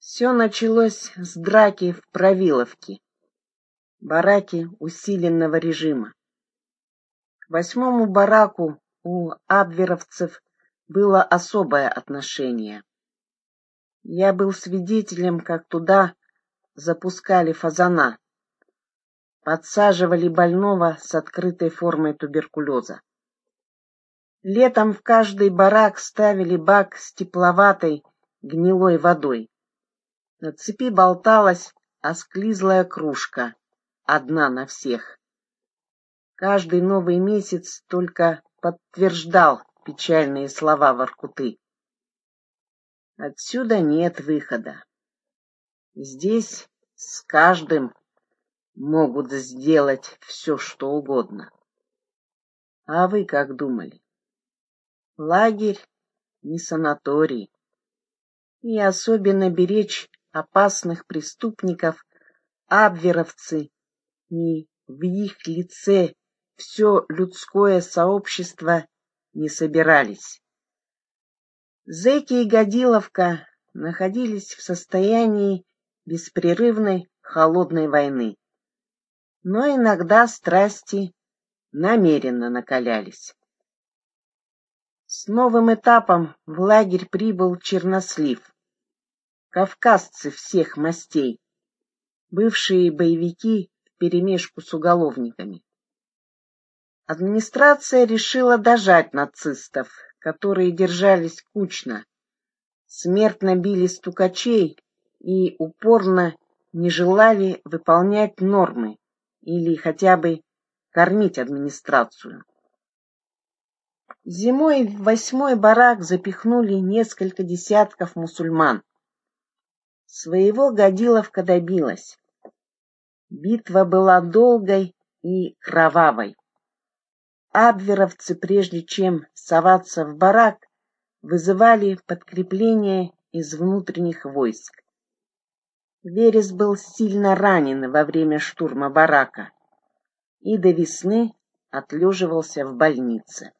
Все началось с драки в Провиловке, бараке усиленного режима. Восьмому бараку у абверовцев было особое отношение. Я был свидетелем, как туда запускали фазана, подсаживали больного с открытой формой туберкулеза. Летом в каждый барак ставили бак с тепловатой гнилой водой. На цепи болталась осклизлая кружка, одна на всех. Каждый новый месяц только подтверждал печальные слова Воркуты. Отсюда нет выхода. Здесь с каждым могут сделать все, что угодно. А вы как думали? Лагерь не санаторий. И особенно беречь опасных преступников абверовцы и в их лице все людское сообщество не собирались. Зеки и Годиловка находились в состоянии беспрерывной холодной войны. Но иногда страсти намеренно накалялись. С новым этапом в лагерь прибыл Чернослив. Кавказцы всех мастей, бывшие боевики вперемешку с уголовниками. Администрация решила дожать нацистов, которые держались кучно, смертно били стукачей и упорно не желали выполнять нормы или хотя бы кормить администрацию. Зимой в восьмой барак запихнули несколько десятков мусульман. Своего Годиловка добилась. Битва была долгой и кровавой. Абверовцы, прежде чем соваться в барак, вызывали подкрепление из внутренних войск. Верес был сильно ранен во время штурма барака и до весны отлеживался в больнице.